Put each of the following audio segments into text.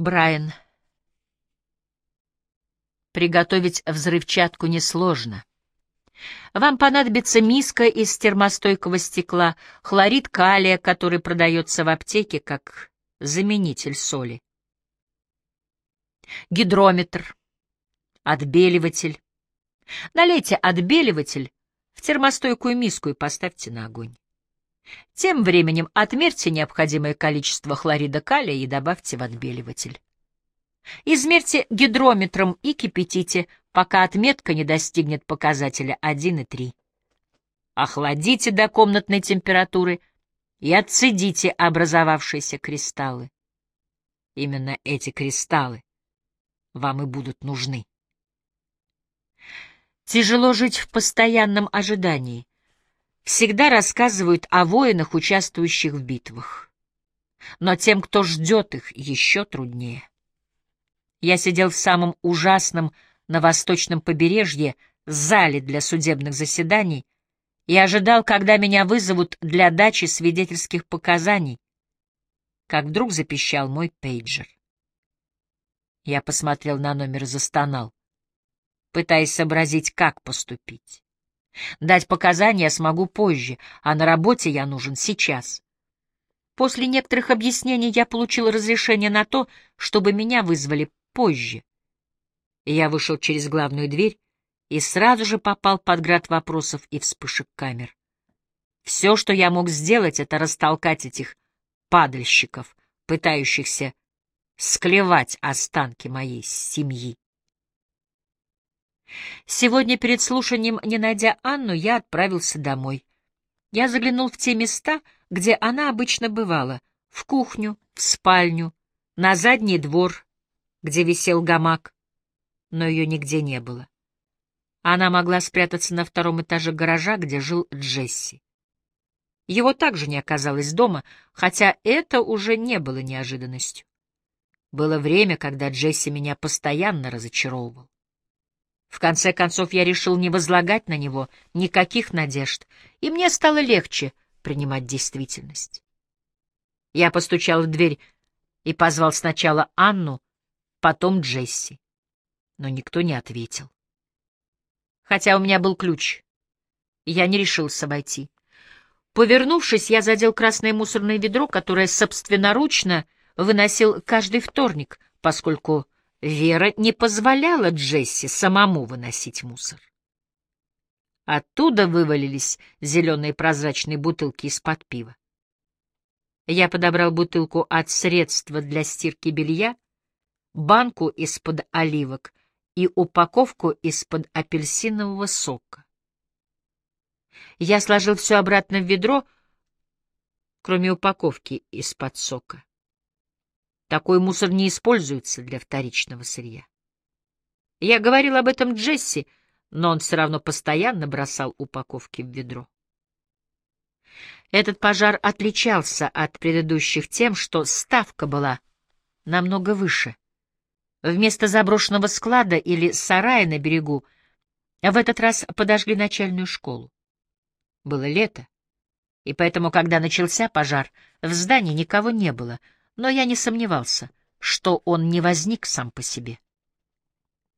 Брайан. Приготовить взрывчатку несложно. Вам понадобится миска из термостойкого стекла, хлорид калия, который продается в аптеке как заменитель соли, гидрометр, отбеливатель. Налейте отбеливатель в термостойкую миску и поставьте на огонь. Тем временем отмерьте необходимое количество хлорида калия и добавьте в отбеливатель. Измерьте гидрометром и кипятите, пока отметка не достигнет показателя 1,3. Охладите до комнатной температуры и отцедите образовавшиеся кристаллы. Именно эти кристаллы вам и будут нужны. Тяжело жить в постоянном ожидании. Всегда рассказывают о воинах, участвующих в битвах. Но тем, кто ждет их, еще труднее. Я сидел в самом ужасном на восточном побережье зале для судебных заседаний и ожидал, когда меня вызовут для дачи свидетельских показаний, как вдруг запищал мой пейджер. Я посмотрел на номер и застонал, пытаясь сообразить, как поступить. Дать показания я смогу позже, а на работе я нужен сейчас. После некоторых объяснений я получил разрешение на то, чтобы меня вызвали позже. Я вышел через главную дверь и сразу же попал под град вопросов и вспышек камер. Все, что я мог сделать, это растолкать этих падальщиков, пытающихся склевать останки моей семьи. Сегодня перед слушанием, не найдя Анну, я отправился домой. Я заглянул в те места, где она обычно бывала, в кухню, в спальню, на задний двор, где висел гамак, но ее нигде не было. Она могла спрятаться на втором этаже гаража, где жил Джесси. Его также не оказалось дома, хотя это уже не было неожиданностью. Было время, когда Джесси меня постоянно разочаровывал. В конце концов, я решил не возлагать на него никаких надежд, и мне стало легче принимать действительность. Я постучал в дверь и позвал сначала Анну, потом Джесси. Но никто не ответил. Хотя у меня был ключ, я не решился войти. Повернувшись, я задел красное мусорное ведро, которое собственноручно выносил каждый вторник, поскольку Вера не позволяла Джесси самому выносить мусор. Оттуда вывалились зеленые прозрачные бутылки из-под пива. Я подобрал бутылку от средства для стирки белья, банку из-под оливок и упаковку из-под апельсинового сока. Я сложил все обратно в ведро, кроме упаковки из-под сока. Такой мусор не используется для вторичного сырья. Я говорил об этом Джесси, но он все равно постоянно бросал упаковки в ведро. Этот пожар отличался от предыдущих тем, что ставка была намного выше. Вместо заброшенного склада или сарая на берегу в этот раз подожгли начальную школу. Было лето, и поэтому, когда начался пожар, в здании никого не было — но я не сомневался, что он не возник сам по себе.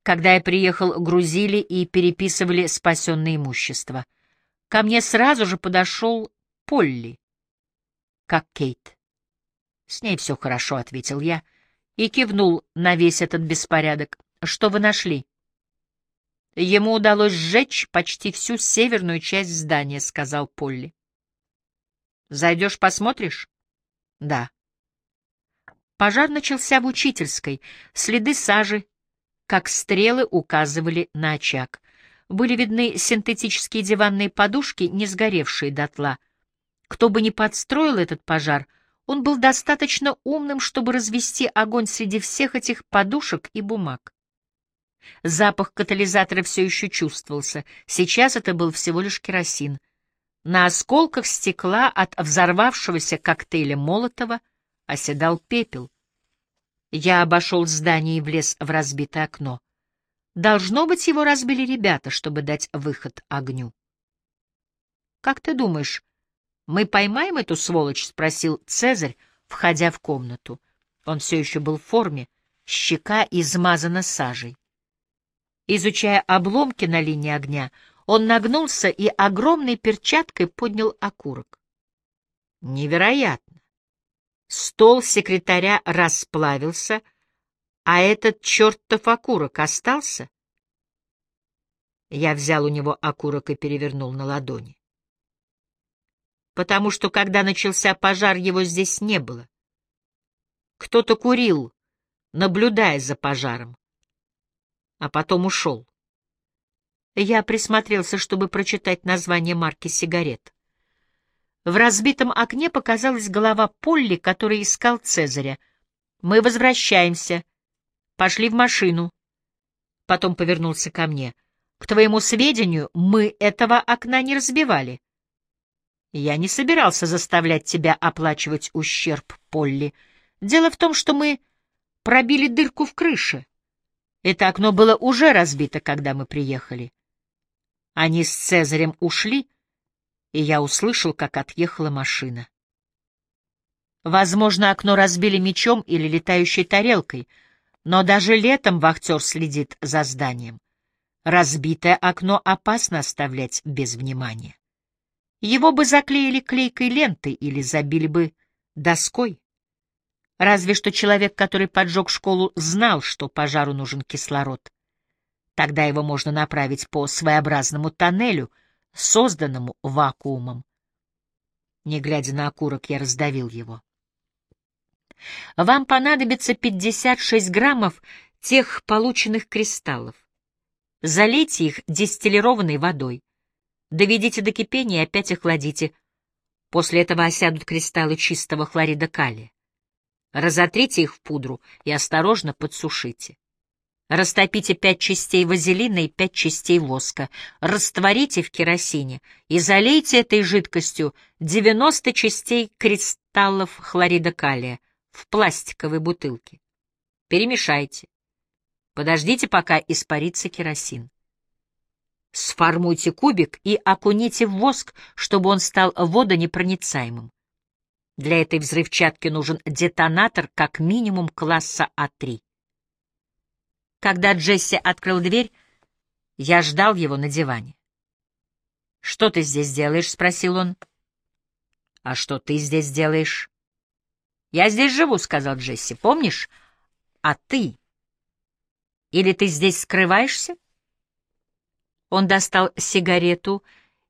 Когда я приехал, грузили и переписывали спасенное имущество. Ко мне сразу же подошел Полли, как Кейт. «С ней все хорошо», — ответил я, и кивнул на весь этот беспорядок. «Что вы нашли?» Ему удалось сжечь почти всю северную часть здания, — сказал Полли. «Зайдешь, посмотришь?» «Да». Пожар начался в учительской. Следы сажи, как стрелы, указывали на очаг. Были видны синтетические диванные подушки, не сгоревшие дотла. Кто бы ни подстроил этот пожар, он был достаточно умным, чтобы развести огонь среди всех этих подушек и бумаг. Запах катализатора все еще чувствовался. Сейчас это был всего лишь керосин. На осколках стекла от взорвавшегося коктейля Молотова оседал пепел. Я обошел здание и влез в разбитое окно. Должно быть, его разбили ребята, чтобы дать выход огню. «Как ты думаешь, мы поймаем эту сволочь?» — спросил Цезарь, входя в комнату. Он все еще был в форме, щека измазана сажей. Изучая обломки на линии огня, он нагнулся и огромной перчаткой поднял окурок. Невероятно! Стол секретаря расплавился, а этот чертов окурок остался? Я взял у него окурок и перевернул на ладони. Потому что, когда начался пожар, его здесь не было. Кто-то курил, наблюдая за пожаром, а потом ушел. Я присмотрелся, чтобы прочитать название марки сигарет. В разбитом окне показалась голова Полли, который искал Цезаря. «Мы возвращаемся. Пошли в машину». Потом повернулся ко мне. К твоему сведению, мы этого окна не разбивали. Я не собирался заставлять тебя оплачивать ущерб, Полли. Дело в том, что мы пробили дырку в крыше. Это окно было уже разбито, когда мы приехали. Они с Цезарем ушли, и я услышал, как отъехала машина. Возможно, окно разбили мечом или летающей тарелкой, но даже летом вахтер следит за зданием. Разбитое окно опасно оставлять без внимания. Его бы заклеили клейкой лентой или забили бы доской. Разве что человек, который поджег школу, знал, что пожару нужен кислород. Тогда его можно направить по своеобразному тоннелю, созданному вакуумом. Не глядя на окурок, я раздавил его. Вам понадобится 56 граммов тех полученных кристаллов. Залейте их дистиллированной водой. Доведите до кипения и опять охладите. После этого осядут кристаллы чистого хлорида калия. Разотрите их в пудру и осторожно подсушите. Растопите пять частей вазелина и пять частей воска, растворите в керосине и залейте этой жидкостью 90 частей кристаллов хлорида калия в пластиковой бутылке. Перемешайте. Подождите, пока испарится керосин. Сформуйте кубик и окуните в воск, чтобы он стал водонепроницаемым. Для этой взрывчатки нужен детонатор как минимум класса А3. Когда Джесси открыл дверь, я ждал его на диване. «Что ты здесь делаешь?» — спросил он. «А что ты здесь делаешь?» «Я здесь живу», — сказал Джесси. «Помнишь? А ты или ты здесь скрываешься? Он достал сигарету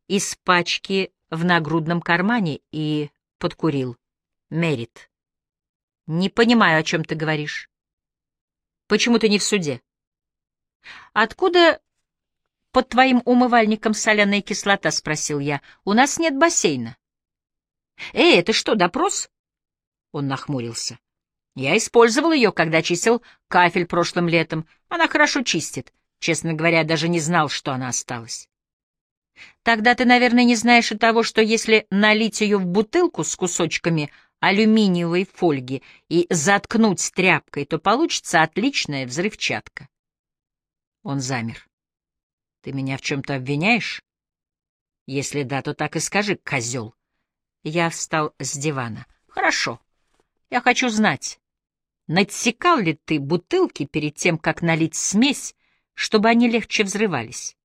из пачки в нагрудном кармане и подкурил. Мерит. Не понимаю, о чем ты говоришь. Почему ты не в суде? Откуда под твоим умывальником соляная кислота? Спросил я. У нас нет бассейна. Эй, это что, допрос? Он нахмурился. Я использовал ее, когда чистил кафель прошлым летом. Она хорошо чистит. Честно говоря, даже не знал, что она осталась. Тогда ты, наверное, не знаешь и того, что если налить ее в бутылку с кусочками алюминиевой фольги и заткнуть тряпкой, то получится отличная взрывчатка. Он замер. Ты меня в чем-то обвиняешь? Если да, то так и скажи, козел. Я встал с дивана. Хорошо. Я хочу знать, Надсекал ли ты бутылки перед тем, как налить смесь, чтобы они легче взрывались?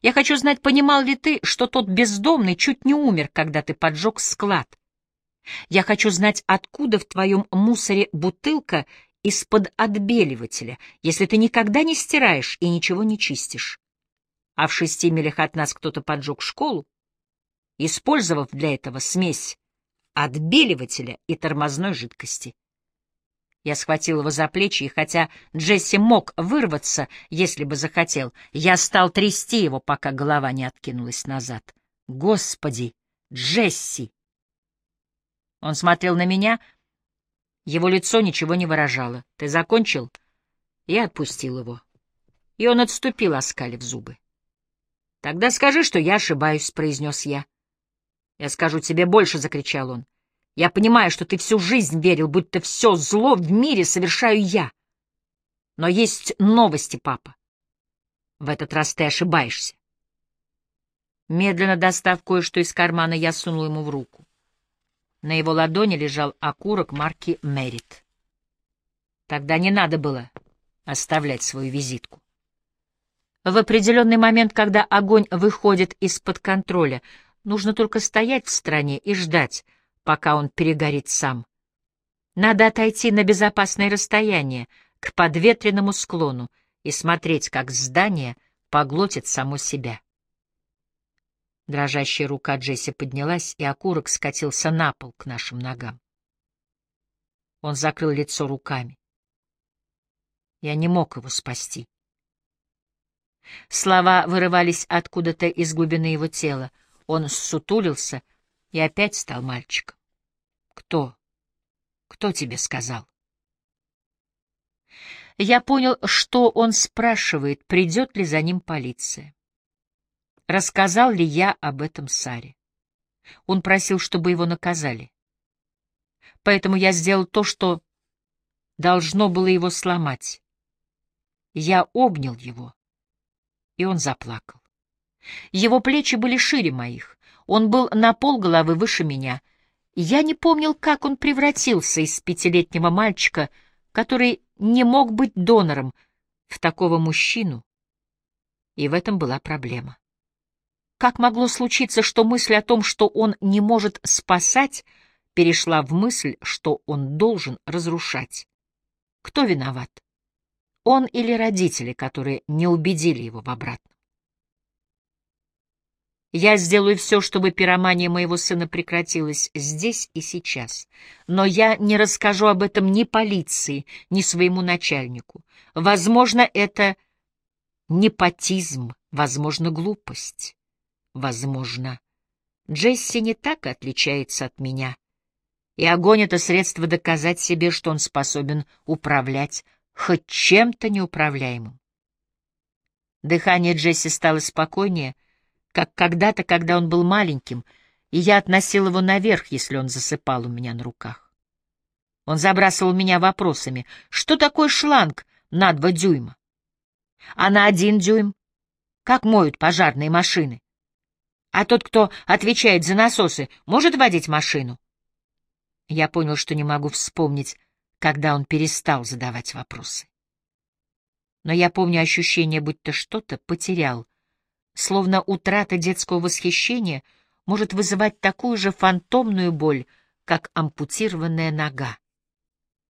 Я хочу знать, понимал ли ты, что тот бездомный чуть не умер, когда ты поджег склад? Я хочу знать, откуда в твоем мусоре бутылка из-под отбеливателя, если ты никогда не стираешь и ничего не чистишь. А в шести милях от нас кто-то поджег школу, использовав для этого смесь отбеливателя и тормозной жидкости. Я схватил его за плечи, и хотя Джесси мог вырваться, если бы захотел, я стал трясти его, пока голова не откинулась назад. «Господи! Джесси!» Он смотрел на меня, его лицо ничего не выражало. «Ты закончил?» Я отпустил его. И он отступил, оскалив зубы. «Тогда скажи, что я ошибаюсь», — произнес я. «Я скажу тебе больше», — закричал он. Я понимаю, что ты всю жизнь верил, будто все зло в мире совершаю я. Но есть новости, папа. В этот раз ты ошибаешься. Медленно достав кое-что из кармана, я сунул ему в руку. На его ладони лежал окурок марки «Мерит». Тогда не надо было оставлять свою визитку. В определенный момент, когда огонь выходит из-под контроля, нужно только стоять в стороне и ждать, пока он перегорит сам. Надо отойти на безопасное расстояние, к подветренному склону, и смотреть, как здание поглотит само себя. Дрожащая рука Джесси поднялась, и окурок скатился на пол к нашим ногам. Он закрыл лицо руками. Я не мог его спасти. Слова вырывались откуда-то из глубины его тела. Он ссутулился и опять стал мальчиком. «Кто? Кто тебе сказал?» Я понял, что он спрашивает, придет ли за ним полиция. Рассказал ли я об этом Саре? Он просил, чтобы его наказали. Поэтому я сделал то, что должно было его сломать. Я обнял его, и он заплакал. Его плечи были шире моих, он был на полголовы выше меня. Я не помнил, как он превратился из пятилетнего мальчика, который не мог быть донором, в такого мужчину. И в этом была проблема. Как могло случиться, что мысль о том, что он не может спасать, перешла в мысль, что он должен разрушать? Кто виноват? Он или родители, которые не убедили его в обратном? Я сделаю все, чтобы пиромания моего сына прекратилась здесь и сейчас. Но я не расскажу об этом ни полиции, ни своему начальнику. Возможно, это непотизм, возможно, глупость. Возможно, Джесси не так отличается от меня. И огонь — это средство доказать себе, что он способен управлять хоть чем-то неуправляемым. Дыхание Джесси стало спокойнее, как когда-то, когда он был маленьким, и я относил его наверх, если он засыпал у меня на руках. Он забрасывал меня вопросами. Что такое шланг на два дюйма? А на один дюйм? Как моют пожарные машины? А тот, кто отвечает за насосы, может водить машину? Я понял, что не могу вспомнить, когда он перестал задавать вопросы. Но я помню ощущение, будто что-то потерял, словно утрата детского восхищения может вызывать такую же фантомную боль, как ампутированная нога.